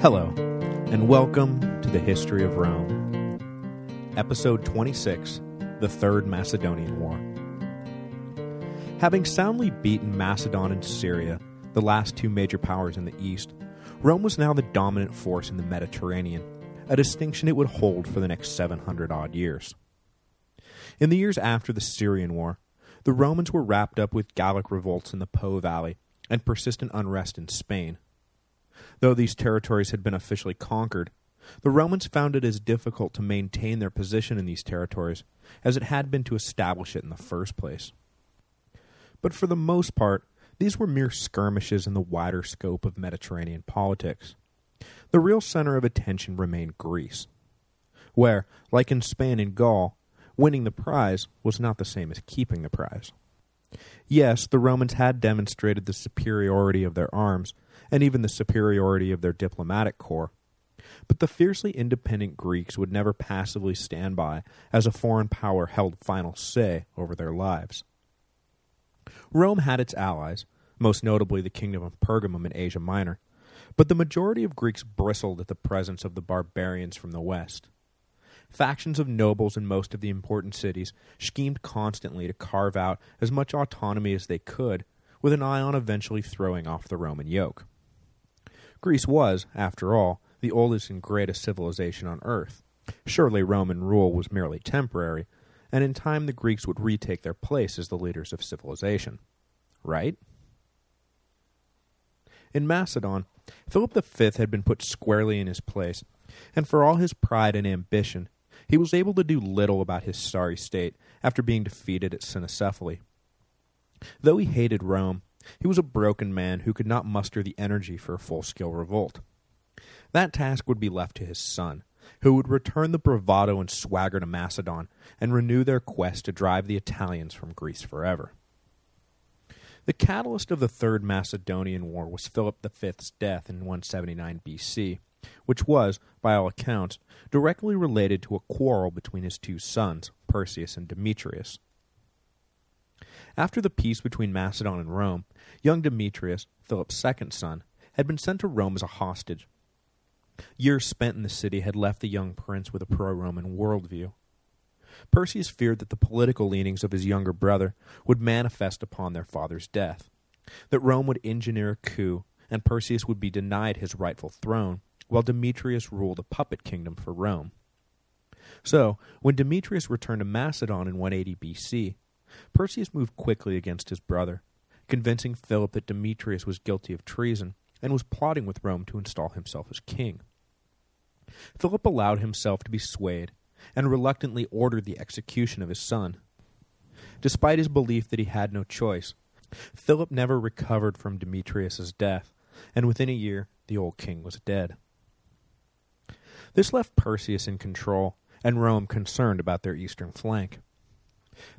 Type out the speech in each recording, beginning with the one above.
Hello, and welcome to the History of Rome. Episode 26, The Third Macedonian War. Having soundly beaten Macedon and Syria, the last two major powers in the east, Rome was now the dominant force in the Mediterranean, a distinction it would hold for the next 700-odd years. In the years after the Syrian War, the Romans were wrapped up with Gallic revolts in the Po Valley and persistent unrest in Spain, Though these territories had been officially conquered, the Romans found it as difficult to maintain their position in these territories as it had been to establish it in the first place. But for the most part, these were mere skirmishes in the wider scope of Mediterranean politics. The real center of attention remained Greece, where, like in Spain and Gaul, winning the prize was not the same as keeping the prize. Yes, the Romans had demonstrated the superiority of their arms, and even the superiority of their diplomatic corps. But the fiercely independent Greeks would never passively stand by as a foreign power held final say over their lives. Rome had its allies, most notably the Kingdom of Pergamum in Asia Minor, but the majority of Greeks bristled at the presence of the barbarians from the west. Factions of nobles in most of the important cities schemed constantly to carve out as much autonomy as they could, with an eye on eventually throwing off the Roman yoke. Greece was, after all, the oldest and greatest civilization on earth. Surely Roman rule was merely temporary, and in time the Greeks would retake their place as the leaders of civilization. Right? In Macedon, Philip V had been put squarely in his place, and for all his pride and ambition, he was able to do little about his sorry state after being defeated at Cynoscephalae. Though he hated Rome, he was a broken man who could not muster the energy for a full-scale revolt. That task would be left to his son, who would return the bravado and swagger to Macedon and renew their quest to drive the Italians from Greece forever. The catalyst of the Third Macedonian War was Philip V's death in 179 BC, which was, by all accounts, directly related to a quarrel between his two sons, Perseus and Demetrius. After the peace between Macedon and Rome, young Demetrius, Philip's second son, had been sent to Rome as a hostage. Years spent in the city had left the young prince with a pro-Roman worldview. Perseus feared that the political leanings of his younger brother would manifest upon their father's death, that Rome would engineer a coup and Perseus would be denied his rightful throne, while Demetrius ruled a puppet kingdom for Rome. So, when Demetrius returned to Macedon in 180 BC, Perseus moved quickly against his brother, convincing Philip that Demetrius was guilty of treason and was plotting with Rome to install himself as king. Philip allowed himself to be swayed and reluctantly ordered the execution of his son. Despite his belief that he had no choice, Philip never recovered from Demetrius's death, and within a year the old king was dead. This left Perseus in control, and Rome concerned about their eastern flank.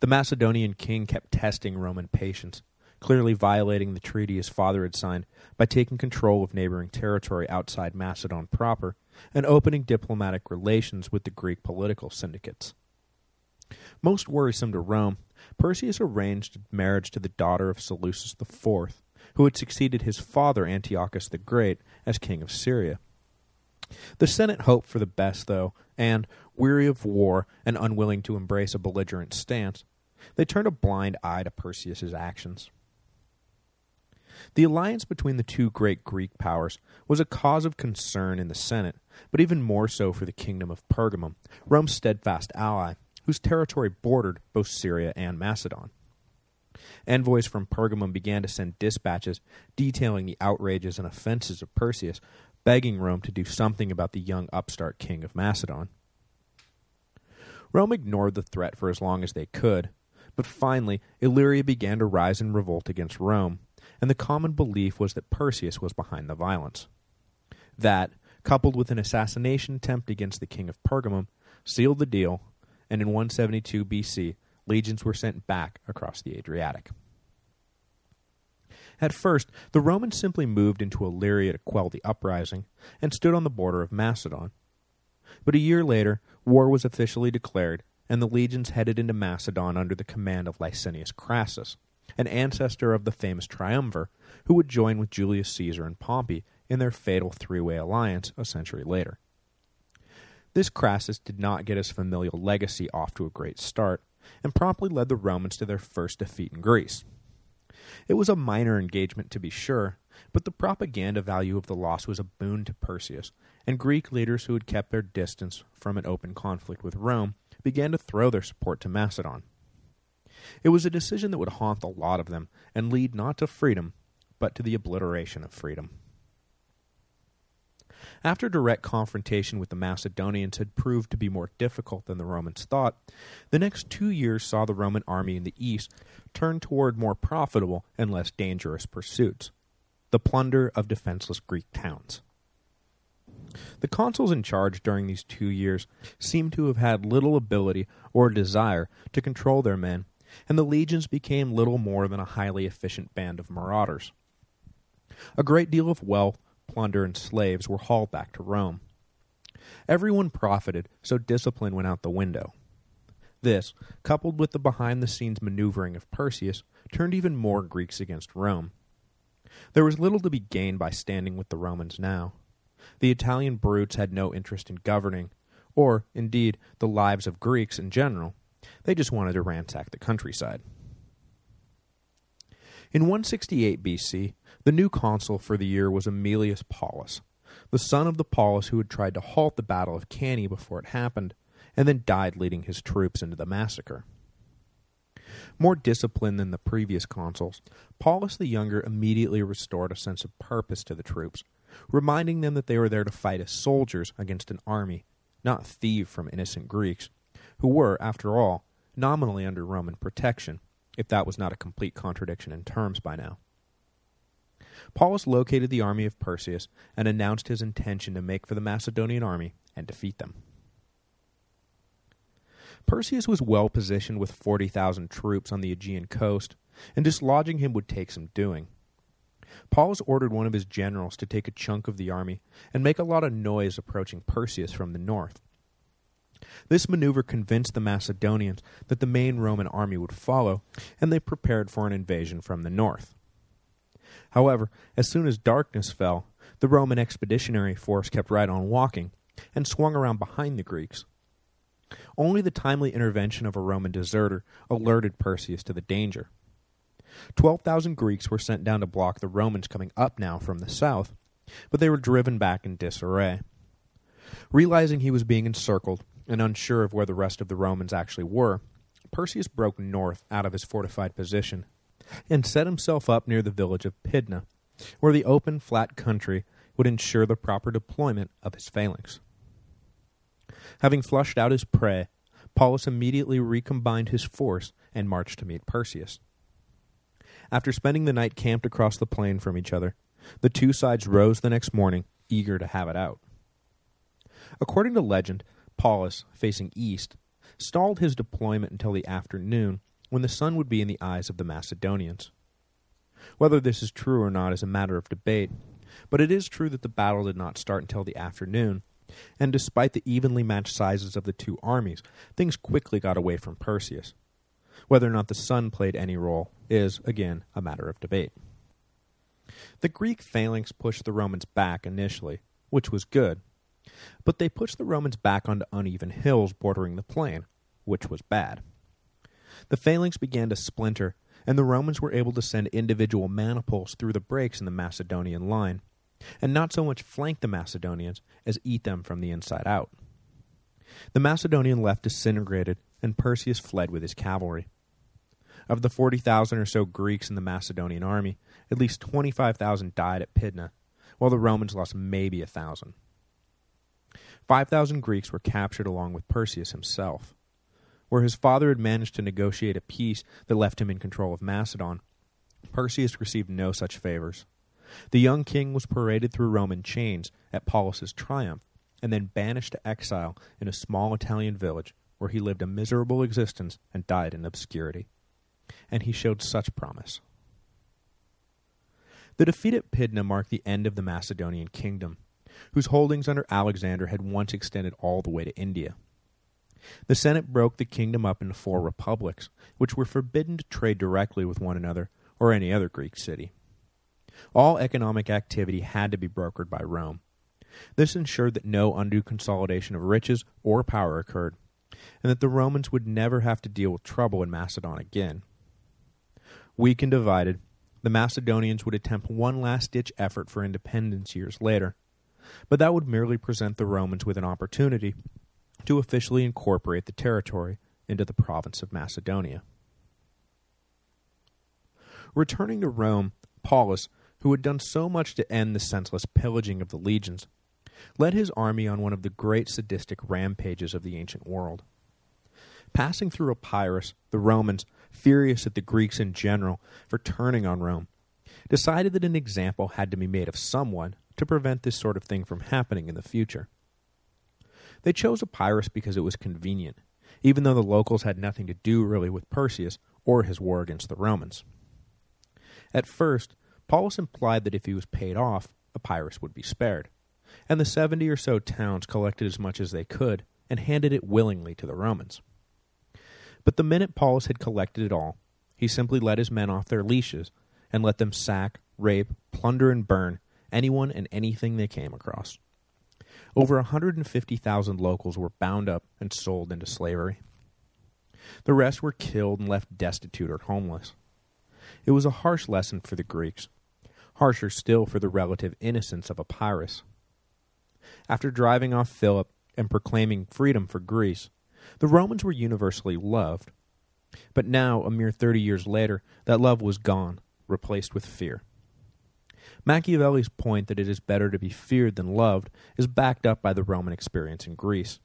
The Macedonian king kept testing Roman patience, clearly violating the treaty his father had signed by taking control of neighboring territory outside Macedon proper and opening diplomatic relations with the Greek political syndicates. Most worrisome to Rome, Perseus arranged marriage to the daughter of Seleucus IV, who had succeeded his father Antiochus the Great as king of Syria. The Senate hoped for the best, though, and, weary of war and unwilling to embrace a belligerent stance, they turned a blind eye to Perseus's actions. The alliance between the two great Greek powers was a cause of concern in the Senate, but even more so for the kingdom of Pergamum, Rome's steadfast ally, whose territory bordered both Syria and Macedon. Envoys from Pergamum began to send dispatches detailing the outrages and offenses of Perseus, begging Rome to do something about the young upstart king of Macedon. Rome ignored the threat for as long as they could, but finally Illyria began to rise in revolt against Rome, and the common belief was that Perseus was behind the violence. That, coupled with an assassination attempt against the king of Pergamum, sealed the deal, and in 172 BC, legions were sent back across the Adriatic. At first, the Romans simply moved into Illyria to quell the uprising, and stood on the border of Macedon. But a year later, war was officially declared, and the legions headed into Macedon under the command of Licinius Crassus, an ancestor of the famous triumvir, who would join with Julius Caesar and Pompey in their fatal three-way alliance a century later. This Crassus did not get his familial legacy off to a great start, and promptly led the Romans to their first defeat in Greece. It was a minor engagement to be sure, but the propaganda value of the loss was a boon to Perseus, and Greek leaders who had kept their distance from an open conflict with Rome began to throw their support to Macedon. It was a decision that would haunt a lot of them and lead not to freedom, but to the obliteration of freedom. After direct confrontation with the Macedonians had proved to be more difficult than the Romans thought, the next two years saw the Roman army in the east turn toward more profitable and less dangerous pursuits, the plunder of defenseless Greek towns. The consuls in charge during these two years seem to have had little ability or desire to control their men, and the legions became little more than a highly efficient band of marauders. A great deal of wealth, plunder, and slaves were hauled back to Rome. Everyone profited, so discipline went out the window. This, coupled with the behind-the-scenes maneuvering of Perseus, turned even more Greeks against Rome. There was little to be gained by standing with the Romans now. The Italian brutes had no interest in governing, or, indeed, the lives of Greeks in general. They just wanted to ransack the countryside. In 168 BC, the new consul for the year was Aemilius Paulus, the son of the Paulus who had tried to halt the Battle of Cannae before it happened, and then died leading his troops into the massacre. More disciplined than the previous consuls, Paulus the Younger immediately restored a sense of purpose to the troops, reminding them that they were there to fight as soldiers against an army, not thieve from innocent Greeks, who were, after all, nominally under Roman protection, if that was not a complete contradiction in terms by now. Paulus located the army of Perseus and announced his intention to make for the Macedonian army and defeat them. Perseus was well positioned with 40,000 troops on the Aegean coast, and dislodging him would take some doing. Paulus ordered one of his generals to take a chunk of the army and make a lot of noise approaching Perseus from the north. This maneuver convinced the Macedonians that the main Roman army would follow, and they prepared for an invasion from the north. However, as soon as darkness fell, the Roman expeditionary force kept right on walking, and swung around behind the Greeks. Only the timely intervention of a Roman deserter alerted Perseus to the danger. 12,000 Greeks were sent down to block the Romans coming up now from the south, but they were driven back in disarray. Realizing he was being encircled, and unsure of where the rest of the Romans actually were, Perseus broke north out of his fortified position and set himself up near the village of Pydna, where the open, flat country would ensure the proper deployment of his phalanx. Having flushed out his prey, Paulus immediately recombined his force and marched to meet Perseus. After spending the night camped across the plain from each other, the two sides rose the next morning, eager to have it out. According to legend, Paulus, facing east, stalled his deployment until the afternoon, when the sun would be in the eyes of the Macedonians. Whether this is true or not is a matter of debate, but it is true that the battle did not start until the afternoon, and despite the evenly matched sizes of the two armies, things quickly got away from Perseus. Whether or not the sun played any role is, again, a matter of debate. The Greek phalanx pushed the Romans back initially, which was good, but they pushed the Romans back onto uneven hills bordering the plain, which was bad. The phalanx began to splinter, and the Romans were able to send individual maniples through the breaks in the Macedonian line, and not so much flank the Macedonians as eat them from the inside out. The Macedonian left disintegrated, and Perseus fled with his cavalry. Of the 40,000 or so Greeks in the Macedonian army, at least 25,000 died at Pydna, while the Romans lost maybe a thousand. 5,000 Greeks were captured along with Perseus himself. Where his father had managed to negotiate a peace that left him in control of Macedon, Perseus received no such favors. The young king was paraded through Roman chains at Paulus's triumph, and then banished to exile in a small Italian village where he lived a miserable existence and died in obscurity. And he showed such promise. The defeat at Pydna marked the end of the Macedonian kingdom, whose holdings under Alexander had once extended all the way to India. The Senate broke the kingdom up into four republics, which were forbidden to trade directly with one another or any other Greek city. All economic activity had to be brokered by Rome. This ensured that no undue consolidation of riches or power occurred, and that the Romans would never have to deal with trouble in Macedon again. Weak and divided, the Macedonians would attempt one last-ditch effort for independence years later, but that would merely present the Romans with an opportunity to officially incorporate the territory into the province of Macedonia. Returning to Rome, Paulus, who had done so much to end the senseless pillaging of the legions, led his army on one of the great sadistic rampages of the ancient world. Passing through Epirus, the Romans, furious at the Greeks in general for turning on Rome, decided that an example had to be made of someone to prevent this sort of thing from happening in the future. They chose Epirus because it was convenient, even though the locals had nothing to do really with Perseus or his war against the Romans. At first, Paulus implied that if he was paid off, Epirus would be spared, and the seventy or so towns collected as much as they could and handed it willingly to the Romans. But the minute Paulus had collected it all, he simply let his men off their leashes and let them sack, rape, plunder, and burn anyone and anything they came across. Over 150,000 locals were bound up and sold into slavery. The rest were killed and left destitute or homeless. It was a harsh lesson for the Greeks, harsher still for the relative innocence of Epirus. After driving off Philip and proclaiming freedom for Greece, the Romans were universally loved. But now, a mere 30 years later, that love was gone, replaced with fear. Machiavelli's point that it is better to be feared than loved is backed up by the Roman experience in Greece.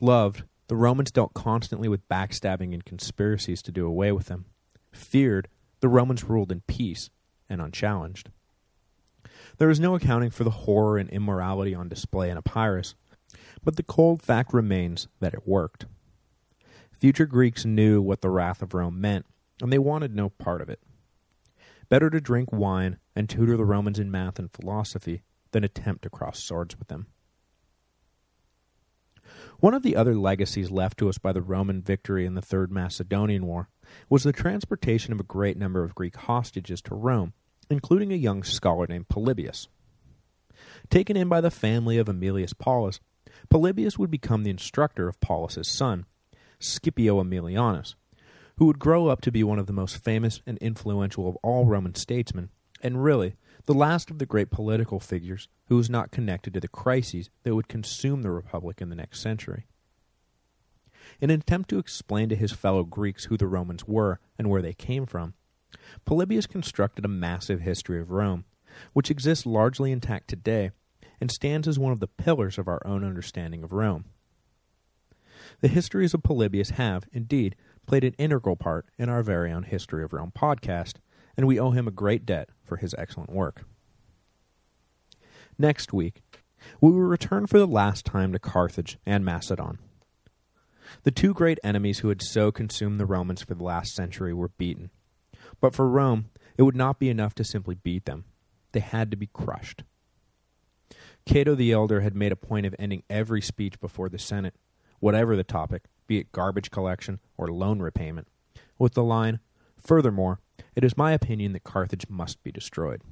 Loved, the Romans dealt constantly with backstabbing and conspiracies to do away with them. Feared, the Romans ruled in peace and unchallenged. There is no accounting for the horror and immorality on display in Epirus, but the cold fact remains that it worked. Future Greeks knew what the wrath of Rome meant, and they wanted no part of it. Better to drink wine and tutor the Romans in math and philosophy than attempt to cross swords with them. One of the other legacies left to us by the Roman victory in the Third Macedonian War was the transportation of a great number of Greek hostages to Rome, including a young scholar named Polybius. Taken in by the family of Aemilius Paulus, Polybius would become the instructor of Paulus's son, Scipio Aemilianus, who would grow up to be one of the most famous and influential of all Roman statesmen, and really, the last of the great political figures who was not connected to the crises that would consume the Republic in the next century. In an attempt to explain to his fellow Greeks who the Romans were and where they came from, Polybius constructed a massive history of Rome, which exists largely intact today and stands as one of the pillars of our own understanding of Rome. The histories of Polybius have, indeed, played an integral part in our very own History of Rome podcast, and we owe him a great debt for his excellent work. Next week, we will return for the last time to Carthage and Macedon. The two great enemies who had so consumed the Romans for the last century were beaten. But for Rome, it would not be enough to simply beat them. They had to be crushed. Cato the Elder had made a point of ending every speech before the Senate, whatever the topic, be it garbage collection or loan repayment, with the line, Furthermore, it is my opinion that Carthage must be destroyed.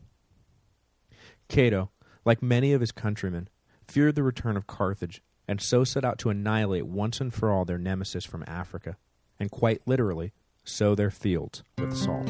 Cato, like many of his countrymen, feared the return of Carthage, and so set out to annihilate once and for all their nemesis from Africa, and quite literally, sow their fields with salt.